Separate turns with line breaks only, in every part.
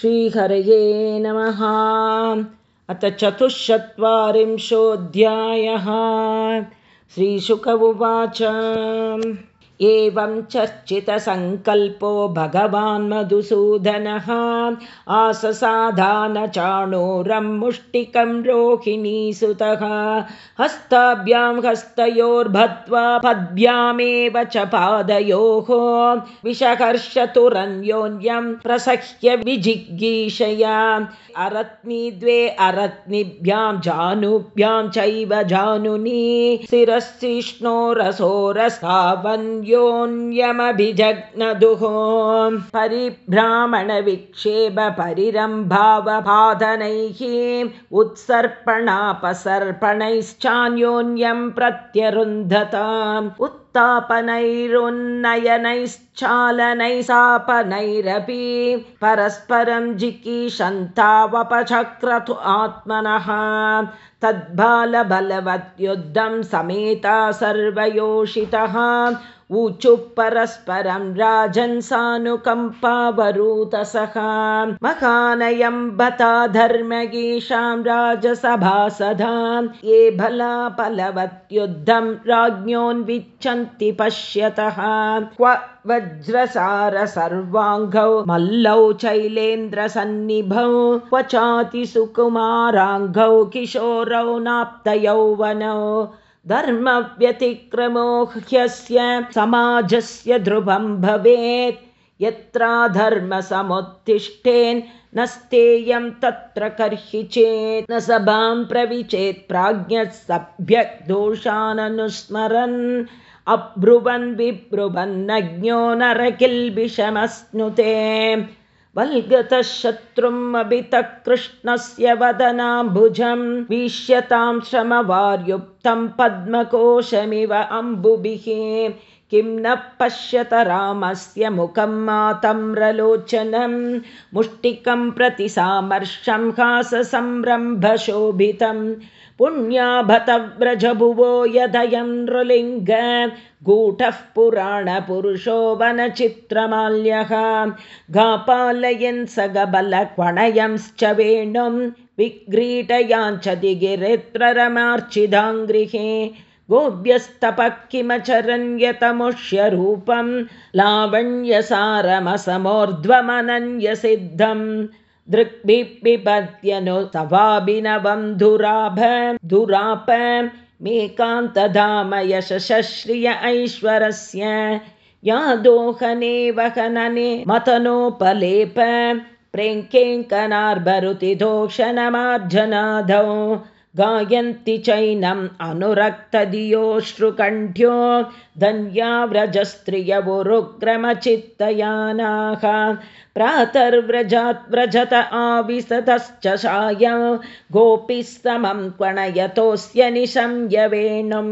श्रीहरये नमः। अथ चतुश्चत्वारिंशोऽध्यायः। श्रीशुक उवाच एवं चर्चितसङ्कल्पो भगवान् मधुसूदनः। आससाधानचाणूरं मुष्टिकं रोहिणीसुतः। हस्ताभ्यां हस्तयोर्भद्वा पद्भ्यामेव च पादयोः। विषहर्षतुरन्योन्यं प्रसह्य विजिगीषया अरत्नि द्वे अरत्निभ्यां जानुभ्यां चैव जानुनी। शिरसिष्णोरसोरसावन्य न्यमभिजग्नदुः परिभ्रामणविक्षेप परिरम्भावपादनैः उत्सर्पणापसर्पणैश्चान्योन्यं प्रत्यरुन्धताम्। उत्तापनैरुन्नयनैश्चालनैसापनैरपि परस्परं जिकीषन्तावपचक्रतु आत्मनः। तद्बालबलवद्युद्धं समेता सर्वयोषितः ऊचुः परस्परं राजन् सानुकम्पावरूतसः महानयं बता धर्मगीषां राजसभासदा ये भला बलवत्युद्धं राज्ञोन्विच्छन्ति पश्यतः। क्व वज्रसार सर्वाङ्गौ मल्लौ चैलेन्द्रसन्निभौ क्व चातिसुकुमाराङ्गौ किशोरौ नाप्तयौवनौ धर्मव्यतिक्रमो ह्यस्य समाजस्य ध्रुवं भवेत्। यत्रा न स्तेयं तत्र कर्हि चेत् न सभां प्रविचेत् प्राज्ञः सभ्य दोषाननुस्मरन् अब्रुवन् विब्रुवन्नज्ञो नरकिल्बिषमश्नुते वल्गतः शत्रुम् अभितः कृष्णस्य वदनाम्बुजं वीष्यतां श्रमवार्युक्तं पद्मकोशमिव अम्बुभिः किं न पश्यत रामस्य मुखं मातम्रलोचनं मुष्टिकं प्रति सामर्शं हाससंरम्भशोभितं पुण्याभतव्रजभुवो यदयं नृलिङ्ग। गूढः पुराणपुरुषो वनचित्रमाल्यः। गापालयन् स गबलक्वणयंश्च वेणुं। विग्रीटयाञ्च दिगिरित्ररमार्चिदाङ्गृहे गोभ्यस्तपः किमचरन्यतमुष्यरूपं लावण्यसारमसमोर्ध्वमनन्यसिद्धम् दृग्भिपिबध्यनु तवाभिनवं दुराभ दुराप मेकान्तधाम यशश्रिय ऐश्वरस्य। यादोहने वहनने मतनोपलेप प्रेङ्केङ्कनार्भरुतिदोषणमार्जनाधौ गायन्ति चैनम् अनुरक्तधियोश्रुकण्ठ्यो धन्याव्रजस्त्रियवुरुग्रमचित्तयानाः प्रातर्व्रजात् व्रजत आविशतश्च साय गोपिः समं क्वणयतोऽस्य निशम्यवेणुं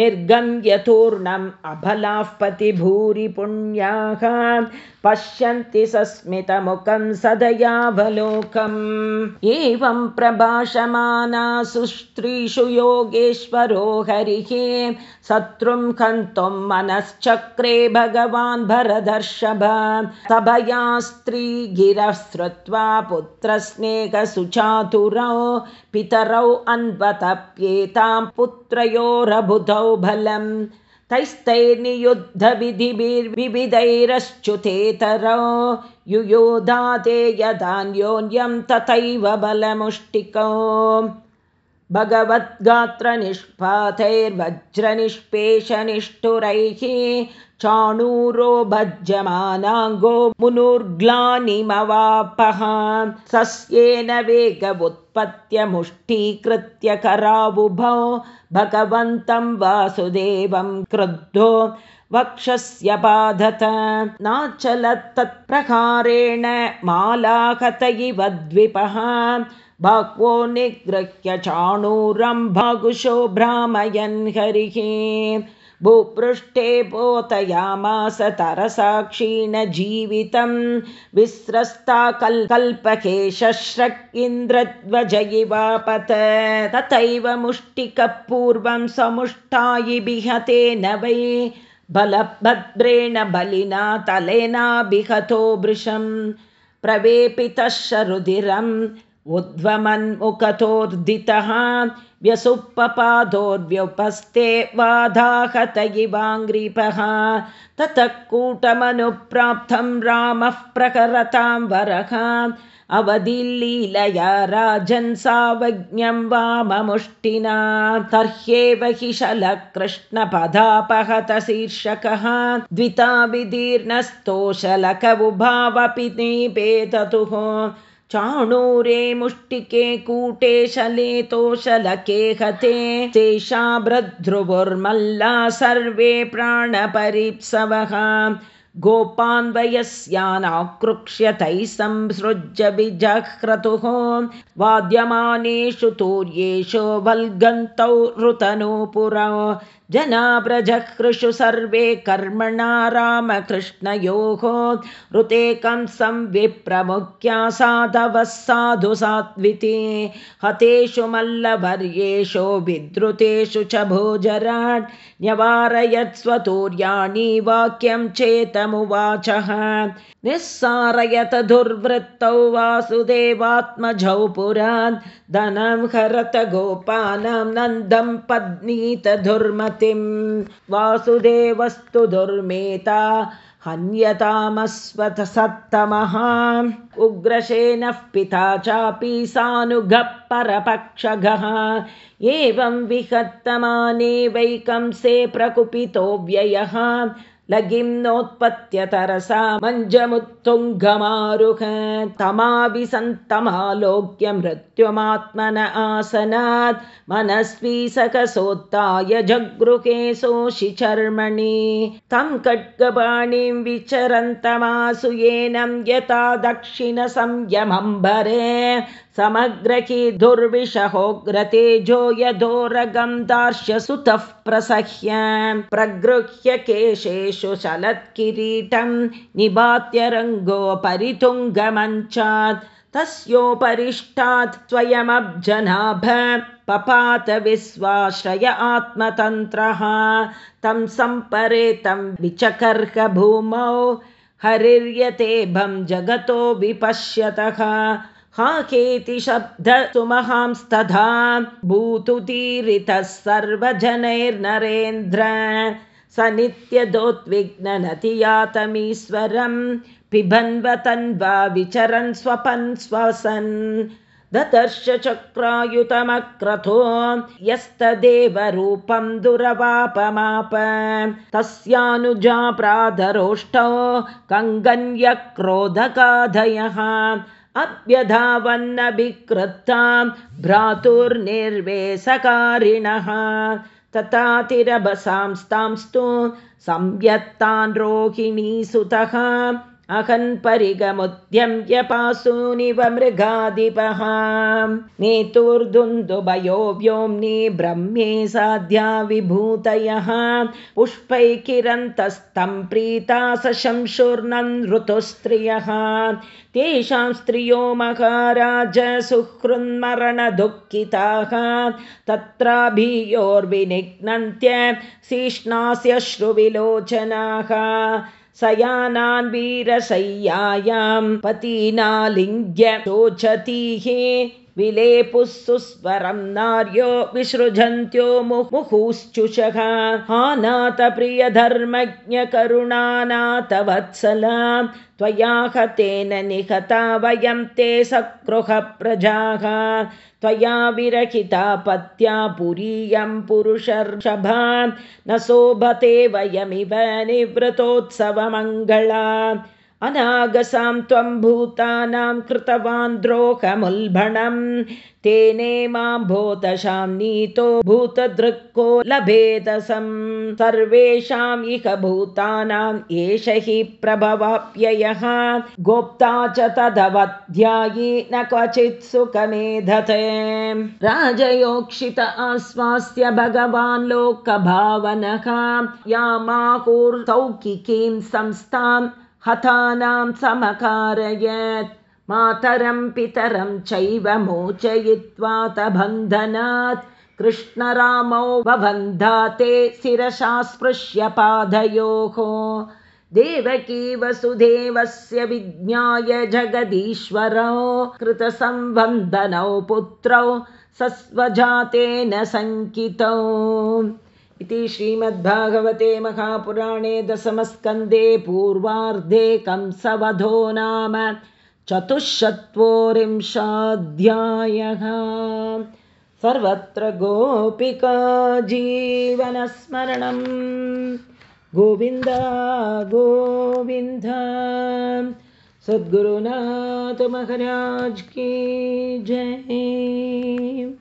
निर्गम्यतूर्णम् अबलाः पतिभूरि पुण्याः पश्यन्ति सस्मितमुखं सदयावलोकम्। एवं प्रभाषमानासु स्त्रीषु योगेश्वरो हरिः। शत्रुं हन्तुं मनश्चक्रे भगवान् भरदर्शभ। सभया स्त्रीगिरः श्रुत्वा पुत्रस्नेहसुचातुरौ पितरौ अन्वतप्येतां पुत्रयोरबुधौ बलम् तैस्तैर्नियुद्धविधिभिर्विविधैरश्च्युतेतरौ युयोधाते यदान्योन्यं तथैव बलमुष्टिकौ। भगवद्गात्रनिष्पातैर्वज्रनिष्पेषनिष्ठुरैः चाणूरो भज्यमानाङ्गो मुनुर्ग्लानिमवापः सस्येन वेगवुत्पत्त्यमुष्टीकृत्य करावुभौ भगवन्तं वासुदेवं क्रुद्धो वक्षस्य बाधत। नाचलत्तत्प्रकारेण मालाहत इव द्विपः। भगवो निगृह्य चाणूरं भागुशो भ्रामयन् हरिः भूपृष्ठे पोतयामास तरसाक्षीणजीवितं विस्रस्ता कल्कल्पकेशश्रक् इन्द्रध्वज इवापत तथैव मुष्टिकपूर्वं समुष्टायि विहतेन वै बलभद्रेण बलिना तलेनाभिहतो भृशम् प्रवेपितः रुधिरम् उद्वमन्मुखतोर्दितः व्यसुप्पपादोर्व्युपस्ते वाधाहत इवाङ्ग्रीपः ततः कूटमनुप्राप्तं रामः प्रकरतां वरः। अवधिलीलया राजन् सावज्ञं वाममुष्टिना। तर्ह्येव हि शलकृष्णपदापहतशीर्षकः। द्विता विदीर्णस्तोषलकवुभावपि निपेततुः चाणूरे मुष्टिके कूटे शले तोशलके हते तेषा भ्रध्रुवुर्मल्ला सर्वे प्राणपरीप्सवः। गोपान्वयस्यानाकृक्ष्य तैः संसृज्य विजह्रतुः। वाद्यमानेषु तूर्येषु वल्गन्तौ ऋतनूपुरौ जनाव्रजकृषु सर्वे कर्मणा रामकृष्णयोः ऋतेकं संविप्रमुख्या साधवः साधु सात्विति हतेषु मल्लवर्येषु विद्रुतेषु च भोजराट् न्यवारयत्स्वतूर्याणि वाक्यं चेतमुवाचः निस्सारयत दुर्वृत्तौ वासुदेवात्मजौ पुरान् धनं हरत गोपानां नन्दं पद्नीत दुर्मतिं वासुदेवस्तु दुर्मेता हन्यतामस्वथ सत्तमः। उग्रसेनः पिता चापि सानुगः परपक्षगः एवं विहत्तमाने वैकंसे प्रकुपितो व्ययः लगिं नोत्पत्यतरसा मञ्जमुत्तुङ्गमारुह तमाभिसन्तमालोक्य मृत्युमात्मन आसनात् मनस्वी सकसोत्ताय जगृहे सोषि चर्मणि तं खड्गपाणिं विचरन्तमासु येनं यथा दक्षिणसंयमम्बरे समग्रही दुर्विषहोग्रतेजो यदोरगं दार्श्य सुतः प्रसह्य प्रगृह्य केशेषु चलत्किरीटं निबात्यरङ्गोपरितुङ्गमञ्चात् तस्योपरिष्टात् स्वयमब्जनाभ पपात विश्वाश्रय आत्मतन्त्रः तं सम्परे तं विचकर्ह भूमौ हरिर्यतेभं जगतो विपश्यतः हाकेति शब्द सुमहांस्तथा भूतुतीरितः सर्वजनैर्नरेन्द्र स नित्यदोद्विग्ननति यातमीश्वरं पिबन्वतन्वा विचरन् स्वपन् स्वसन् ददर्श चक्रायुतमक्रथो रूपं दुरवापमाप तस्यानुजा प्रादरोष्टौ कङ्गन्यक्रोधकाधयः अभ्यधावन्नभिकृतां भ्रातुर्निर्वेशकारिणः। तथातिरभसांस्तांस्तु संयत्तान् रोहिणीसुतः अहन्परिगमुद्यम्य पासूनिव मृगाधिपः नेतुर्दुन्दुभयो व्योम्नि ब्रह्मे साध्या विभूतयः। पुष्पैकिरन्तस्तं प्रीता सशंशुर्नन् ऋतुस्त्रियः। तेषां स्त्रियो महाराज सुहृन्मरणदुःखिताः। तत्राभियोर्विनिघ्नन्त्य शीष्णास्यश्रुविलोचनाः सयानान् वीरशय्यायां पतीनालिङ्ग्य शोचतीः विलेपुः सुस्वरं नार्यो विसृजन्त्यो मुहुश्चुषः। आनाथप्रियधर्मज्ञकरुणानाथवत्सला त्वया हतेन निहता वयं ते सकृहप्रजाः त्वया विरहिता पत्या पुरीयं पुरुषर्षभा न शोभते वयमिव निवृतोत्सवमङ्गला अनागसां त्वं भूतानां कृतवान् द्रोहमुल्भणं। तेने मां भूतशां नीतो भूतदृक्को लभेदसं। सर्वेषां इह भूतानाम् एष हि प्रभवाप्ययः। गोप्ता च तदवध्यायी न क्वचित् सुखमेधते। राजयोक्षित आश्वास्य भगवान् लोकभावनः। यामाहुर्तौकिकीं संस्थाम् हतानां समकारयत्। मातरं पितरं चैव मोचयित्वा तबन्धनात्। कृष्णरामौ वबन्धाते शिरसा स्पृश्य पादयोः। देवकी वसुदेवस्य विज्ञाय जगदीश्वरौ कृतसंवन्दनौ पुत्रौ सस्वजातेन शङ्कितौ इति श्रीमद्भागवते महापुराणे दशमस्कन्दे पूर्वार्धे कंसवधो नाम चतुश्चत्वरिंशाध्यायः सर्वत्र गोपिका जीवनस्मरणं गोविन्द गोविन्द। सद्गुरुनाथमहराज की जय